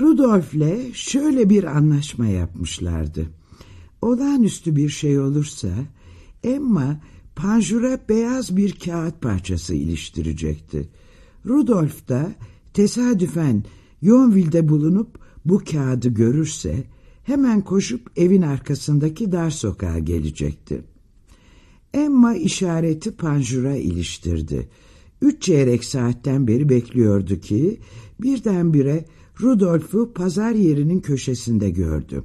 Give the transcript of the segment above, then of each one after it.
Rudolf'le şöyle bir anlaşma yapmışlardı. Olağanüstü bir şey olursa Emma panjura beyaz bir kağıt parçası iliştirecekti. Rudolf da tesadüfen Yonville'de bulunup bu kağıdı görürse hemen koşup evin arkasındaki dar sokağa gelecekti. Emma işareti panjura iliştirdi. Üç çeyrek saatten beri bekliyordu ki birdenbire Rudolf'u pazar yerinin köşesinde gördü.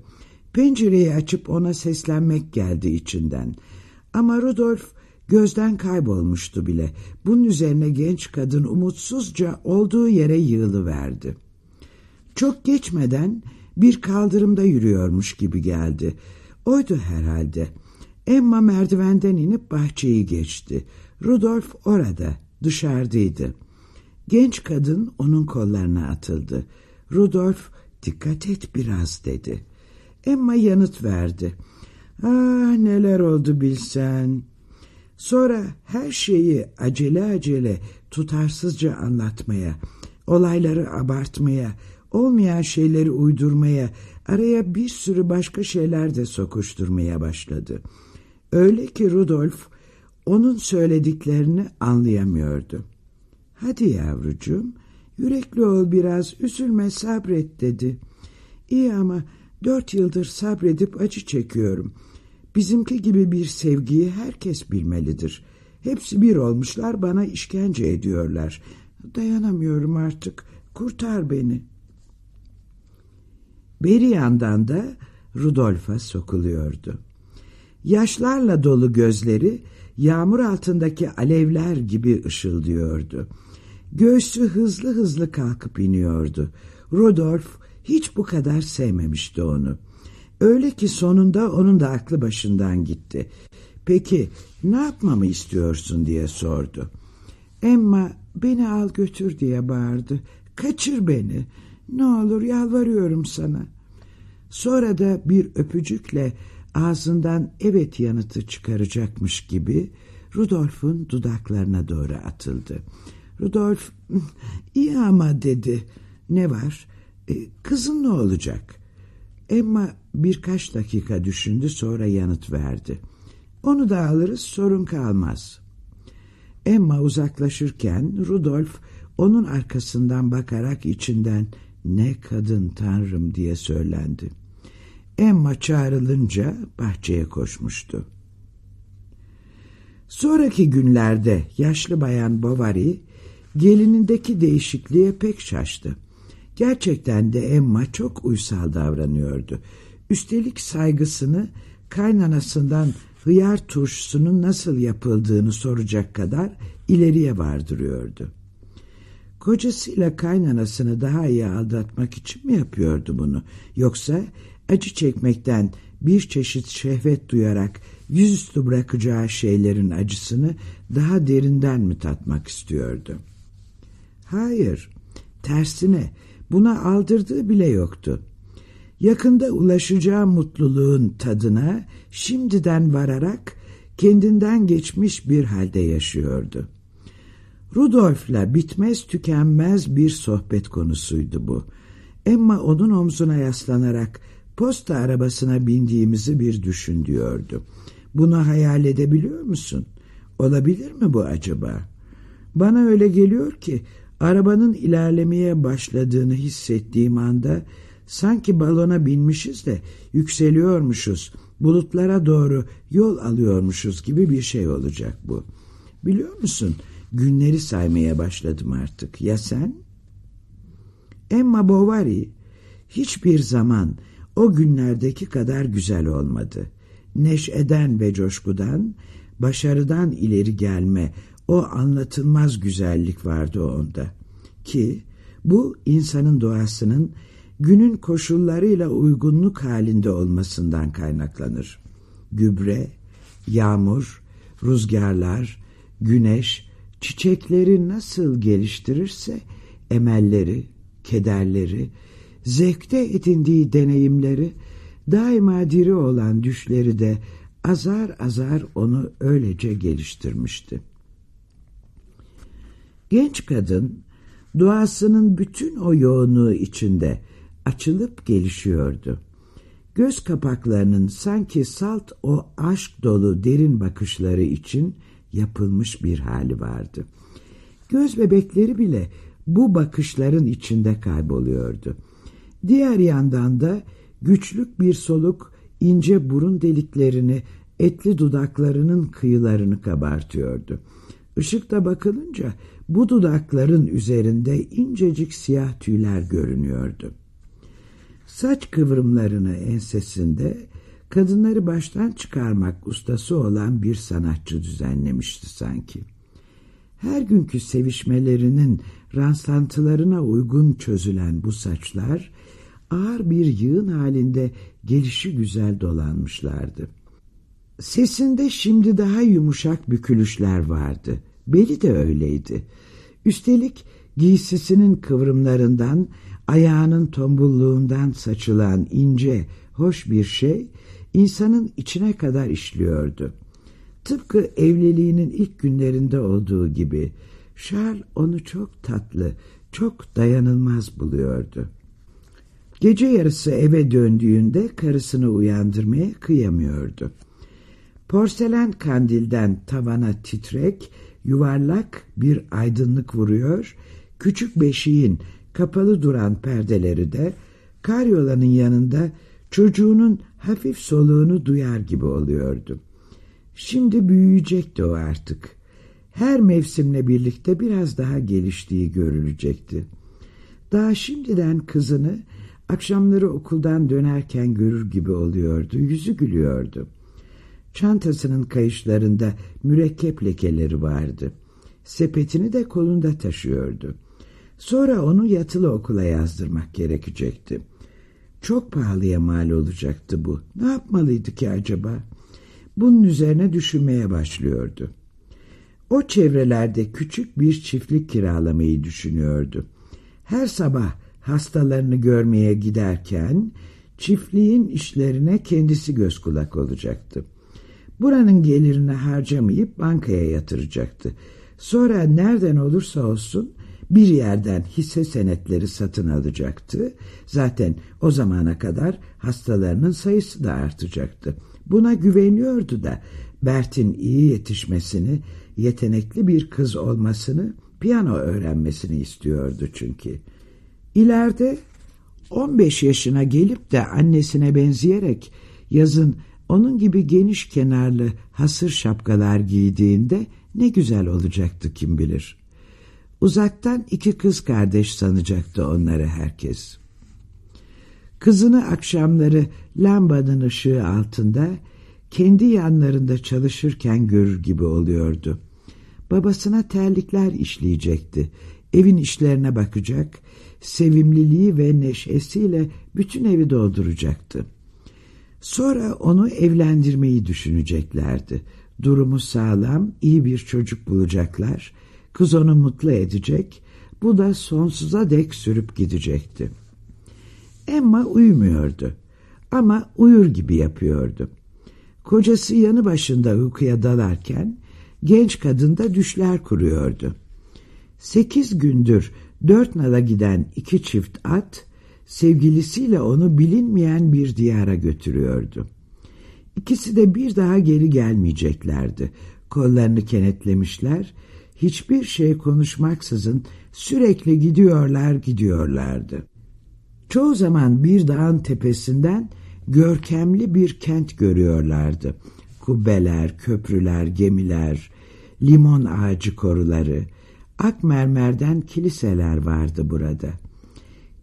Pencereyi açıp ona seslenmek geldi içinden. Ama Rudolf gözden kaybolmuştu bile. Bunun üzerine genç kadın umutsuzca olduğu yere yığılıverdi. Çok geçmeden bir kaldırımda yürüyormuş gibi geldi. Oydu herhalde. Emma merdivenden inip bahçeyi geçti. Rudolf orada, dışarıdaydı. Genç kadın onun kollarına atıldı. Rudolf, dikkat et biraz dedi. Emma yanıt verdi. Ah neler oldu bilsen. Sonra her şeyi acele acele tutarsızca anlatmaya, olayları abartmaya, olmayan şeyleri uydurmaya, araya bir sürü başka şeyler de sokuşturmaya başladı. Öyle ki Rudolf onun söylediklerini anlayamıyordu. Hadi yavrucuğum, yürekli ol biraz, üzülme sabret dedi. İyi ama Dört yıldır sabredip acı çekiyorum. Bizimki gibi bir sevgiyi herkes bilmelidir. Hepsi bir olmuşlar bana işkence ediyorlar. Dayanamıyorum artık. Kurtar beni. Beri yandan da Rudolf'a sokuluyordu. Yaşlarla dolu gözleri yağmur altındaki alevler gibi ışıldıyordu. Göğsü hızlı hızlı kalkıp iniyordu. Rudolf hiç bu kadar sevmemişti onu. Öyle ki sonunda onun da aklı başından gitti. Peki ne yapmamı istiyorsun diye sordu. Emma beni al götür diye bağırdı. Kaçır beni. Ne olur yalvarıyorum sana. Sonra da bir öpücükle ağzından evet yanıtı çıkaracakmış gibi Rudolf'un dudaklarına doğru atıldı. Rudolf iyi ama dedi. Ne var? E, kızın ne olacak? Emma birkaç dakika düşündü sonra yanıt verdi. Onu da alırız sorun kalmaz. Emma uzaklaşırken Rudolf onun arkasından bakarak içinden ne kadın tanrım diye söylendi. Emma çağrılınca bahçeye koşmuştu. Sonraki günlerde yaşlı bayan Bovary gelinindeki değişikliğe pek şaştı. Gerçekten de Emma çok uysal davranıyordu. Üstelik saygısını kaynanasından hıyar turşusunun nasıl yapıldığını soracak kadar ileriye vardırıyordu. Kocasıyla kaynanasını daha iyi aldatmak için mi yapıyordu bunu? Yoksa acı çekmekten bir çeşit şehvet duyarak yüzüstü bırakacağı şeylerin acısını daha derinden mi tatmak istiyordu? Hayır, tersine Buna aldırdığı bile yoktu. Yakında ulaşacağı mutluluğun tadına şimdiden vararak kendinden geçmiş bir halde yaşıyordu. Rudolf'la bitmez tükenmez bir sohbet konusuydu bu. Emma onun omzuna yaslanarak posta arabasına bindiğimizi bir düşün diyordu. Bunu hayal edebiliyor musun? Olabilir mi bu acaba? Bana öyle geliyor ki Arabanın ilerlemeye başladığını hissettiğim anda sanki balona binmişiz de yükseliyormuşuz, bulutlara doğru yol alıyormuşuz gibi bir şey olacak bu. Biliyor musun günleri saymaya başladım artık. Ya sen? Emma Bovary hiçbir zaman o günlerdeki kadar güzel olmadı. Neşeden ve coşkudan, başarıdan ileri gelme, o anlatılmaz güzellik vardı onda. Ki bu insanın doğasının günün koşullarıyla uygunluk halinde olmasından kaynaklanır. Gübre, yağmur, rüzgarlar, güneş, çiçekleri nasıl geliştirirse emelleri, kederleri, zevkte edindiği deneyimleri, daima diri olan düşleri de azar azar onu öylece geliştirmişti. Genç kadın doğasının bütün o yoğunluğu içinde açılıp gelişiyordu. Göz kapaklarının sanki salt o aşk dolu derin bakışları için yapılmış bir hali vardı. Göz bebekleri bile bu bakışların içinde kayboluyordu. Diğer yandan da güçlük bir soluk ince burun deliklerini, etli dudaklarının kıyılarını kabartıyordu. Işıkta bakılınca bu dudakların üzerinde incecik siyah tüyler görünüyordu. Saç kıvrımlarını ensesinde kadınları baştan çıkarmak ustası olan bir sanatçı düzenlemişti sanki. Her günkü sevişmelerinin rastlantılarına uygun çözülen bu saçlar ağır bir yığın halinde gelişi güzel dolanmışlardı. Sesinde şimdi daha yumuşak bükülüşler vardı. Beli de öyleydi. Üstelik giysisinin kıvrımlarından, ayağının tombulluğundan saçılan ince, hoş bir şey insanın içine kadar işliyordu. Tıpkı evliliğinin ilk günlerinde olduğu gibi Charles onu çok tatlı, çok dayanılmaz buluyordu. Gece yarısı eve döndüğünde karısını uyandırmaya kıyamıyordu. Porselen kandilden tavana titrek, yuvarlak bir aydınlık vuruyor, küçük beşiğin kapalı duran perdeleri de karyolanın yanında çocuğunun hafif soluğunu duyar gibi oluyordu. Şimdi büyüyecekti o artık. Her mevsimle birlikte biraz daha geliştiği görülecekti. Daha şimdiden kızını akşamları okuldan dönerken görür gibi oluyordu. Yüzü gülüyordu. Çantasının kayışlarında mürekkep lekeleri vardı. Sepetini de kolunda taşıyordu. Sonra onu yatılı okula yazdırmak gerekecekti. Çok pahalıya mal olacaktı bu. Ne yapmalıydı ki acaba? Bunun üzerine düşünmeye başlıyordu. O çevrelerde küçük bir çiftlik kiralamayı düşünüyordu. Her sabah hastalarını görmeye giderken çiftliğin işlerine kendisi göz kulak olacaktı. Buranın gelirini harcamayıp bankaya yatıracaktı. Sonra nereden olursa olsun bir yerden hisse senetleri satın alacaktı. Zaten o zamana kadar hastalarının sayısı da artacaktı. Buna güveniyordu da Bert'in iyi yetişmesini, yetenekli bir kız olmasını, piyano öğrenmesini istiyordu çünkü. İleride 15 yaşına gelip de annesine benzeyerek yazın onun gibi geniş kenarlı hasır şapkalar giydiğinde ne güzel olacaktı kim bilir. Uzaktan iki kız kardeş sanacaktı onları herkes. Kızını akşamları lambanın ışığı altında kendi yanlarında çalışırken görür gibi oluyordu. Babasına terlikler işleyecekti. Evin işlerine bakacak, sevimliliği ve neşesiyle bütün evi dolduracaktı. Sonra onu evlendirmeyi düşüneceklerdi. Durumu sağlam, iyi bir çocuk bulacaklar. Kız onu mutlu edecek, bu da sonsuza dek sürüp gidecekti. Emma uyumuyordu ama uyur gibi yapıyordu. Kocası yanı başında uykuya dalarken genç kadın da düşler kuruyordu. Sekiz gündür dört nala giden iki çift at sevgilisiyle onu bilinmeyen bir diyara götürüyordu. İkisi de bir daha geri gelmeyeceklerdi. Kollarını kenetlemişler, hiçbir şey konuşmaksızın sürekli gidiyorlar gidiyorlardı. Çoğu zaman bir dağın tepesinden görkemli bir kent görüyorlardı. Kubbeler, köprüler, gemiler, limon ağacı koruları, ak mermerden kiliseler vardı burada.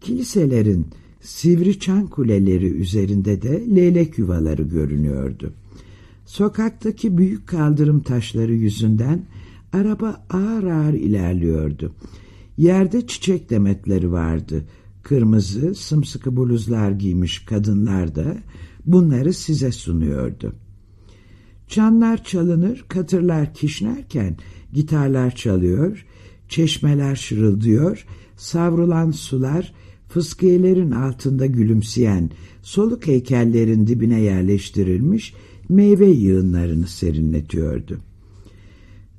Kiliselerin sivri çan kuleleri üzerinde de leylek yuvaları görünüyordu. Sokaktaki büyük kaldırım taşları yüzünden araba ağır ağır ilerliyordu. Yerde çiçek demetleri vardı. Kırmızı, sımsıkı bluzlar giymiş kadınlar da bunları size sunuyordu. Çanlar çalınır, katırlar kişnerken gitarlar çalıyor, çeşmeler şırıldıyor, savrulan sular fıskiyelerin altında gülümseyen soluk heykellerin dibine yerleştirilmiş meyve yığınlarını serinletiyordu.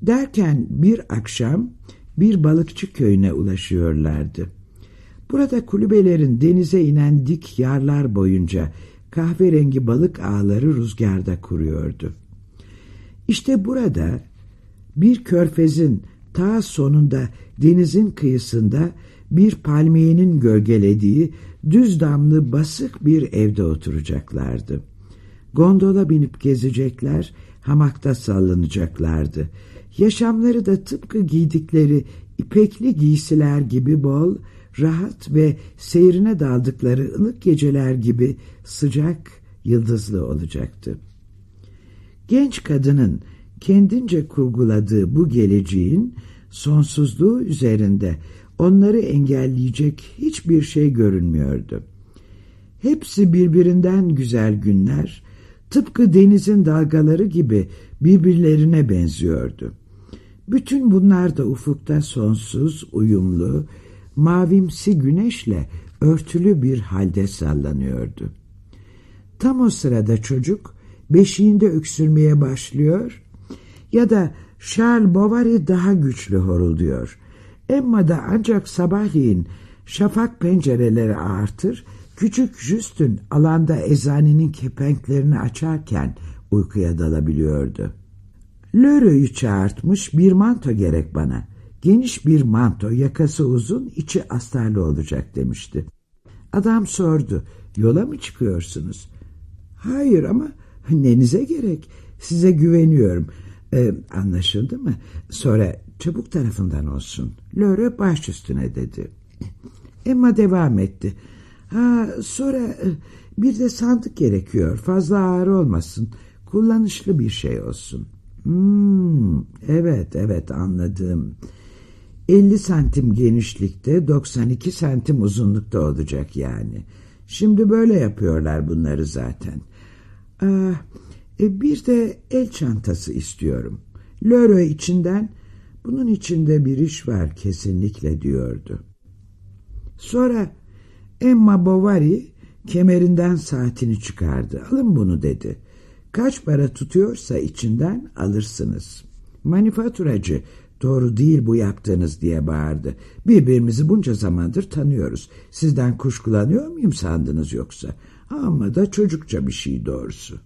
Derken bir akşam bir balıkçı köyüne ulaşıyorlardı. Burada kulübelerin denize inen dik yarlar boyunca kahverengi balık ağları rüzgarda kuruyordu. İşte burada bir körfezin ta sonunda denizin kıyısında bir palmiyenin gölgelediği düz damlı basık bir evde oturacaklardı. Gondola binip gezecekler, hamakta sallanacaklardı. Yaşamları da tıpkı giydikleri ipekli giysiler gibi bol, rahat ve seyrine daldıkları ılık geceler gibi sıcak, yıldızlı olacaktı. Genç kadının kendince kurguladığı bu geleceğin sonsuzluğu üzerinde onları engelleyecek hiçbir şey görünmüyordu. Hepsi birbirinden güzel günler, tıpkı denizin dalgaları gibi birbirlerine benziyordu. Bütün bunlar da ufukta sonsuz, uyumlu, mavimsi güneşle örtülü bir halde sallanıyordu. Tam o sırada çocuk beşiğinde öksürmeye başlıyor ya da Charles Bovary daha güçlü horulduyor. Emma da ancak sabahleyin şafak pencereleri artır, küçük Justin alanda ezanenin kepenklerini açarken uykuya dalabiliyordu. Lörö'yü çağırtmış bir manto gerek bana. Geniş bir manto, yakası uzun, içi astarlı olacak demişti. Adam sordu, yola mı çıkıyorsunuz? Hayır ama nenize gerek, size güveniyorum. Ee, anlaşıldı mı? Sonra çabuk tarafından olsun. Lörö baş üstüne dedi. Emma devam etti. Ha, sonra e, bir de sandık gerekiyor. Fazla ağır olmasın. Kullanışlı bir şey olsun. Hmm, evet evet anladım. 50 santim genişlikte 92 santim uzunlukta olacak yani. Şimdi böyle yapıyorlar bunları zaten. Aa, e, bir de el çantası istiyorum. Loro içinden bunun içinde bir iş var kesinlikle diyordu. Sonra Emma Bovary kemerinden saatini çıkardı. Alın bunu dedi. Kaç para tutuyorsa içinden alırsınız. Manifaturacı doğru değil bu yaptığınız diye bağırdı. Birbirimizi bunca zamandır tanıyoruz. Sizden kuşkulanıyor muyum sandınız yoksa? Ama da çocukça bir şey doğrusu.